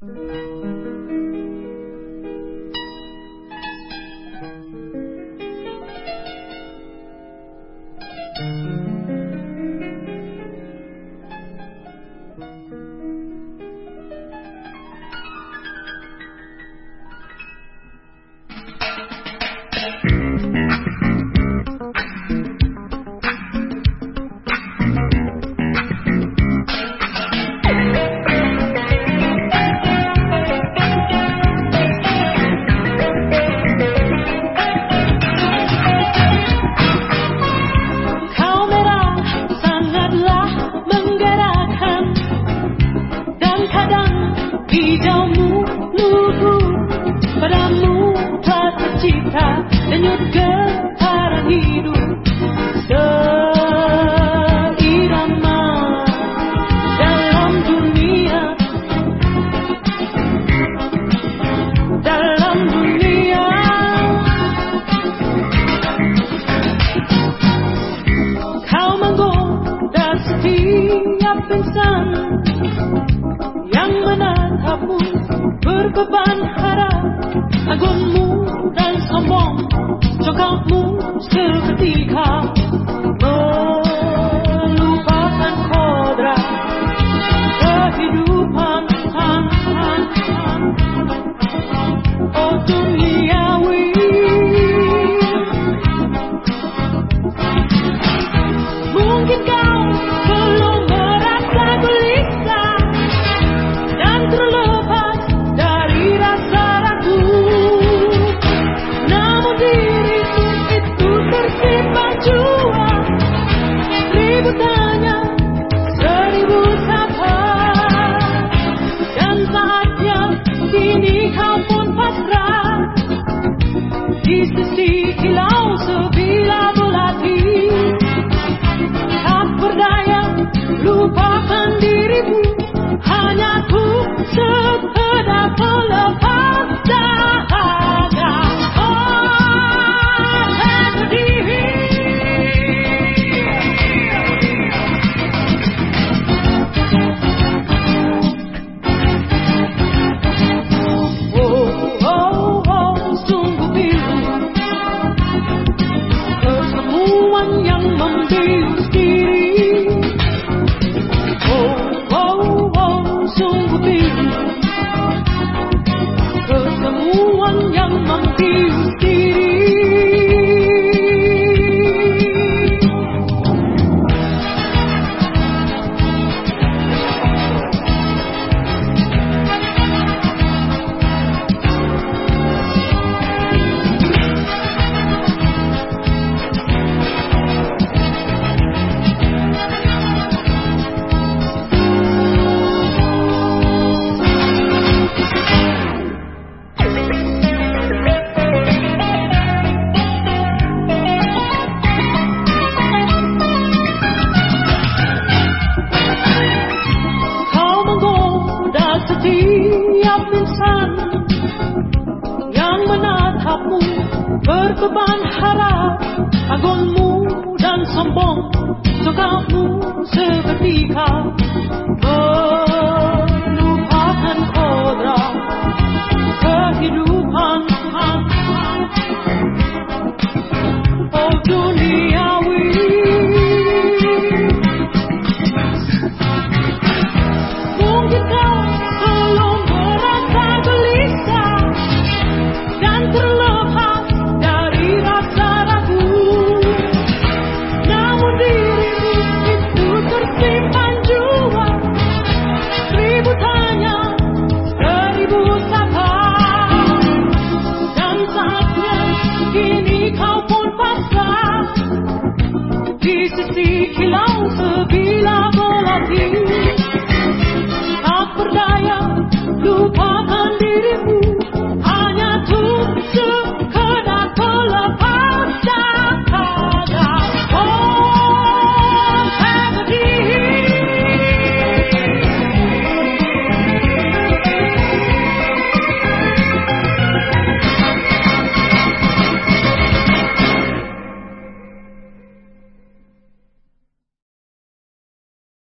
Mm-hmm. berbeban harap hanya ku sekedar pelepas dahaga. Oh melody oh, oh biru. Yang sikapmu berbeban harap agungmu dan sombong Sokapmu seketika.